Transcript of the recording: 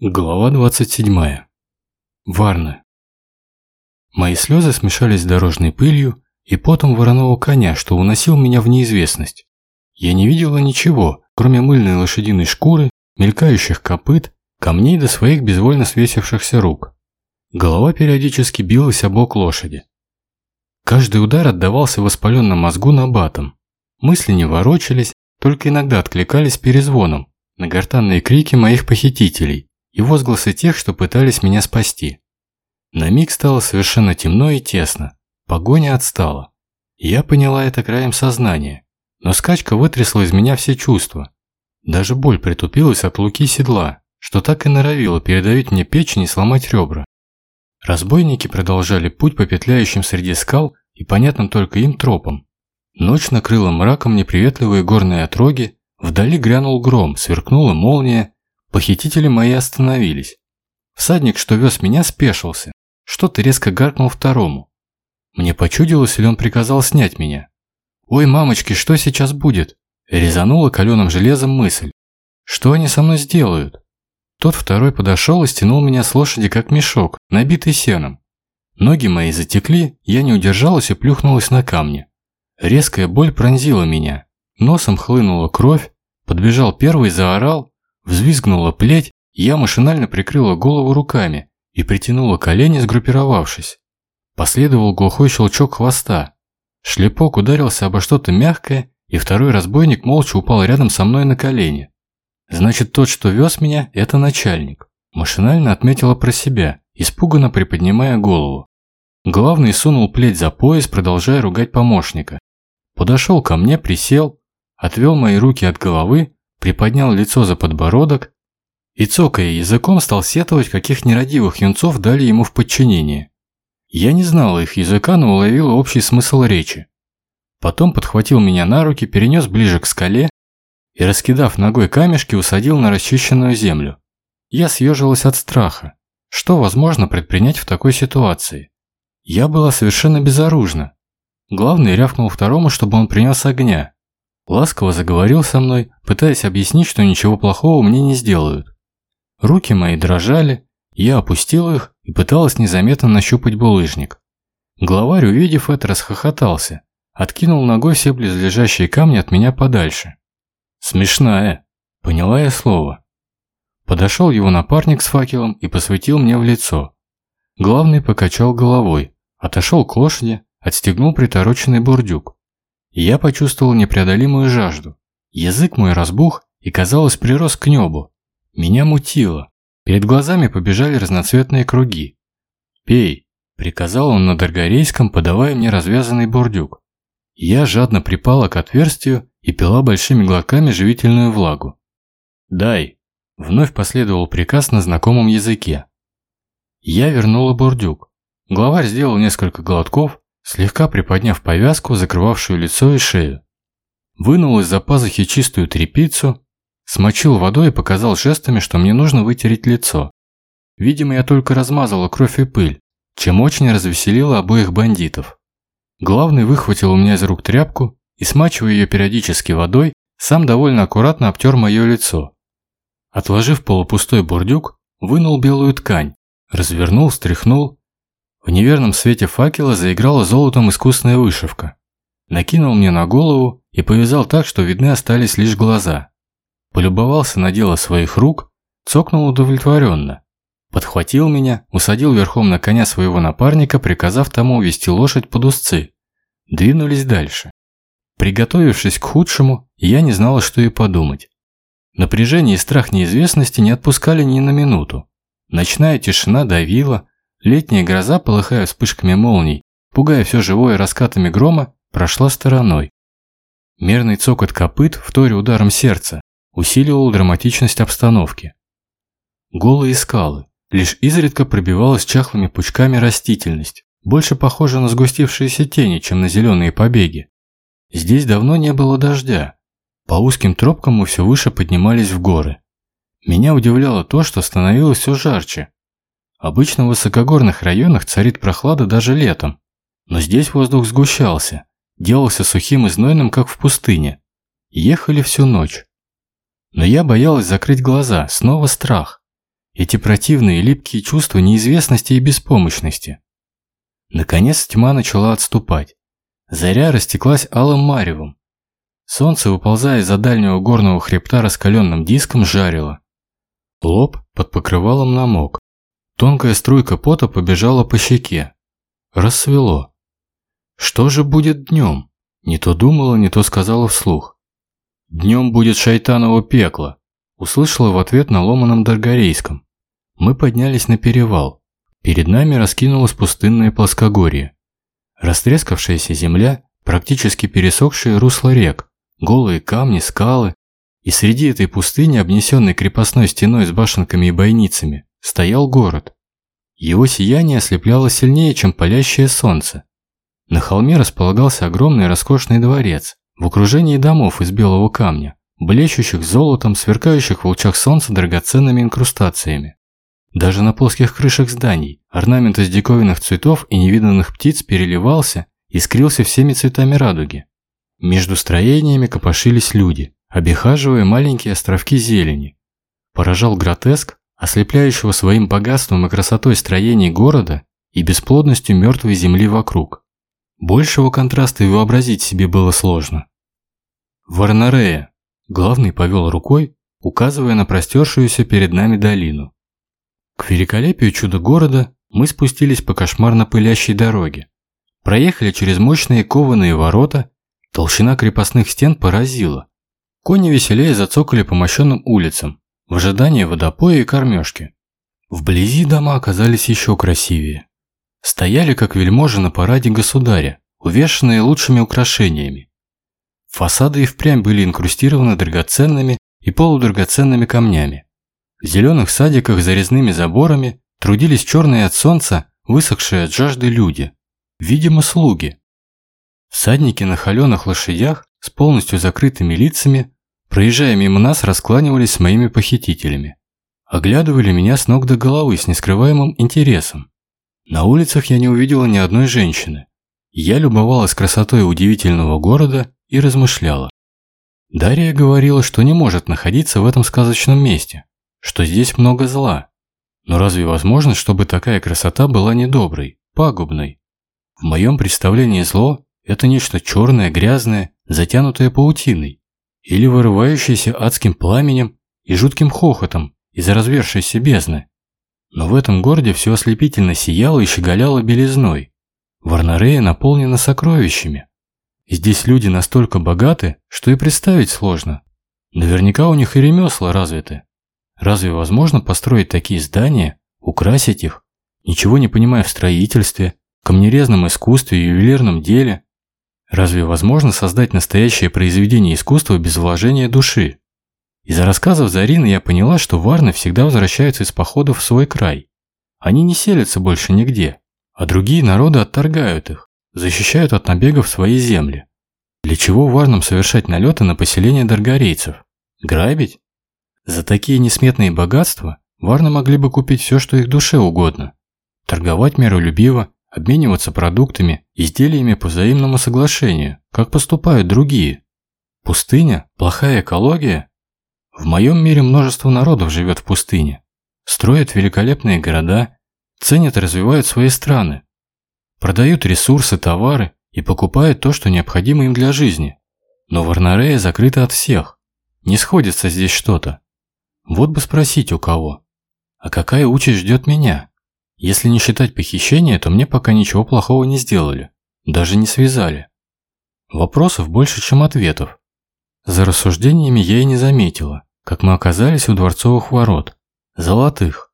Глава 27. Варна. Мои слезы смешались с дорожной пылью и потом вороного коня, что уносил меня в неизвестность. Я не видела ничего, кроме мыльной лошадиной шкуры, мелькающих копыт, камней до своих безвольно свесившихся рук. Голова периодически билась об бок лошади. Каждый удар отдавался воспаленном мозгу набатом. Мысли не ворочались, только иногда откликались перезвоном на гортанные крики моих похитителей и возгласы тех, что пытались меня спасти. На миг стало совершенно темно и тесно. Погоня отстала. Я поняла это краем сознания, но скачка вытрясла из меня все чувства. Даже боль притупилась от луки седла, что так и норовило передавить мне печень и сломать ребра. Разбойники продолжали путь по петляющим среди скал и понятным только им тропам. Ночь накрыла мраком неприветливые горные отроги, вдали грянул гром, сверкнула молния, Похитители мои остановились. Всадник, что вез меня, спешился. Что-то резко гаркнул второму. Мне почудилось, или он приказал снять меня. «Ой, мамочки, что сейчас будет?» Резанула каленым железом мысль. «Что они со мной сделают?» Тот второй подошел и стянул меня с лошади, как мешок, набитый сеном. Ноги мои затекли, я не удержалась и плюхнулась на камни. Резкая боль пронзила меня. Носом хлынула кровь, подбежал первый, заорал, Взвизгнула плеть, я машинально прикрыла голову руками и притянула колени, сгруппировавшись. Последовал глухой щелчок хвоста. Шлепок ударился обо что-то мягкое, и второй разбойник молча упал рядом со мной на колени. Значит, тот, что вез меня, это начальник. Машинально отметила про себя, испуганно приподнимая голову. Главный сунул плеть за пояс, продолжая ругать помощника. Подошел ко мне, присел, отвел мои руки от головы приподнял лицо за подбородок и, цокая языком, стал сетовать, каких нерадивых юнцов дали ему в подчинение. Я не знала их языка, но уловила общий смысл речи. Потом подхватил меня на руки, перенес ближе к скале и, раскидав ногой камешки, усадил на расчищенную землю. Я съежилась от страха. Что возможно предпринять в такой ситуации? Я была совершенно безоружна. Главный рявкнул второму, чтобы он принес огня, Ласково заговорил со мной, пытаясь объяснить, что ничего плохого мне не сделают. Руки мои дрожали, я опустил их и пыталась незаметно нащупать булыжник. Главарь, увидев это, расхохотался, откинул ногой все близлежащие камни от меня подальше. «Смешная», – поняла я слово. Подошел его напарник с факелом и посветил мне в лицо. Главный покачал головой, отошел к лошади, отстегнул притороченный бурдюк. Я почувствовал непреодолимую жажду. Язык мой разбух и, казалось, прирос к небу. Меня мутило. Перед глазами побежали разноцветные круги. «Пей», – приказал он на Даргарейском, подавая мне развязанный бурдюк. Я жадно припала к отверстию и пила большими глотками живительную влагу. «Дай», – вновь последовал приказ на знакомом языке. Я вернула бурдюк. Главарь сделал несколько глотков, слегка приподняв повязку, закрывавшую лицо и шею. Вынул из-за пазухи чистую тряпицу, смочил водой и показал жестами, что мне нужно вытереть лицо. Видимо, я только размазала кровь и пыль, чем очень развеселила обоих бандитов. Главный выхватил у меня из рук тряпку и, смачивая ее периодически водой, сам довольно аккуратно обтер мое лицо. Отложив полупустой бурдюк, вынул белую ткань, развернул, стряхнул в неверном свете факела заиграла золотом искусная вышивка. Накинул мне на голову и повязал так, что видны остались лишь глаза. Полюбовался на дело своих рук, цокнул удовлетворенно. Подхватил меня, усадил верхом на коня своего напарника, приказав тому увести лошадь под узцы. Двинулись дальше. Приготовившись к худшему, я не знала, что и подумать. Напряжение и страх неизвестности не отпускали ни на минуту. Ночная тишина давила, Летняя гроза, полыхая вспышками молний, пугая все живое раскатами грома, прошла стороной. Мерный цокот копыт, вторя ударом сердца, усиливал драматичность обстановки. Голые скалы, лишь изредка пробивалась чахлыми пучками растительность, больше похожа на сгустившиеся тени, чем на зеленые побеги. Здесь давно не было дождя. По узким тропкам мы все выше поднимались в горы. Меня удивляло то, что становилось все жарче, Обычно в высокогорных районах царит прохлада даже летом, но здесь воздух сгущался, делался сухим и знойным, как в пустыне. Ехали всю ночь. Но я боялась закрыть глаза, снова страх. Эти противные липкие чувства неизвестности и беспомощности. Наконец тьма начала отступать. Заря растеклась алым маревом. Солнце, выползая из-за дальнего горного хребта раскаленным диском, жарило. Лоб под покрывалом намок. Тонкая струйка пота побежала по щеке. Рассвело. Что же будет днем? Не то думала, не то сказала вслух. Днем будет шайтаново пекло. Услышала в ответ на ломаном даргарейском. Мы поднялись на перевал. Перед нами раскинулось пустынное плоскогорье. Растрескавшаяся земля, практически пересохшие русла рек, голые камни, скалы. И среди этой пустыни, обнесенной крепостной стеной с башенками и бойницами, стоял город. Его сияние ослепляло сильнее, чем палящее солнце. На холме располагался огромный роскошный дворец в окружении домов из белого камня, блещущих золотом, сверкающих в лучах солнца драгоценными инкрустациями. Даже на плоских крышах зданий орнамент из диковинных цветов и невиданных птиц переливался и скрылся всеми цветами радуги. Между строениями копошились люди, обихаживая маленькие островки зелени. Поражал гротеск, ослепляющего своим богатством и красотой строений города и бесплодностью мертвой земли вокруг. Большего контраста и вообразить себе было сложно. Варнарея, главный повел рукой, указывая на простершуюся перед нами долину. К великолепию чудо-города мы спустились по кошмарно пылящей дороге. Проехали через мощные кованые ворота, толщина крепостных стен поразила. Кони веселее зацокали по мощенным улицам, в ожидании водопоя и кормежки. Вблизи дома оказались еще красивее. Стояли, как вельможи на параде государя, увешанные лучшими украшениями. Фасады и впрямь были инкрустированы драгоценными и полудрагоценными камнями. В зеленых садиках за резными заборами трудились черные от солнца, высохшие от жажды люди. Видимо, слуги. Всадники на холеных лошадях с полностью закрытыми лицами, проезжая мимо нас, раскланивались с моими похитителями. Оглядывали меня с ног до головы с нескрываемым интересом. На улицах я не увидела ни одной женщины. Я любовалась красотой удивительного города и размышляла. Дарья говорила, что не может находиться в этом сказочном месте, что здесь много зла. Но разве возможно, чтобы такая красота была недоброй, пагубной? В моем представлении зло – это нечто черное, грязное, затянутое паутиной, или вырывающееся адским пламенем и жутким хохотом из развершейся бездны. Но в этом городе все ослепительно сияло и щеголяло белизной. Варнарея наполнена сокровищами. Здесь люди настолько богаты, что и представить сложно. Наверняка у них и ремесла развиты. Разве возможно построить такие здания, украсить их, ничего не понимая в строительстве, камнерезном искусстве и ювелирном деле? Разве возможно создать настоящее произведение искусства без вложения души? Из рассказов Зарины я поняла, что варны всегда возвращаются из походов в свой край. Они не селятся больше нигде, а другие народы отторгают их, защищают от набегов свои земли. Для чего варнам совершать налеты на поселение даргарейцев? Грабить? За такие несметные богатства варны могли бы купить все, что их душе угодно. Торговать миролюбиво, обмениваться продуктами, изделиями по взаимному соглашению, как поступают другие. Пустыня? Плохая экология? В моем мире множество народов живет в пустыне. Строят великолепные города, ценят и развивают свои страны. Продают ресурсы, товары и покупают то, что необходимо им для жизни. Но Варнарея закрыта от всех. Не сходится здесь что-то. Вот бы спросить у кого. А какая участь ждет меня? Если не считать похищения, то мне пока ничего плохого не сделали. Даже не связали. Вопросов больше, чем ответов. За рассуждениями я и не заметила, как мы оказались у дворцовых ворот. Золотых.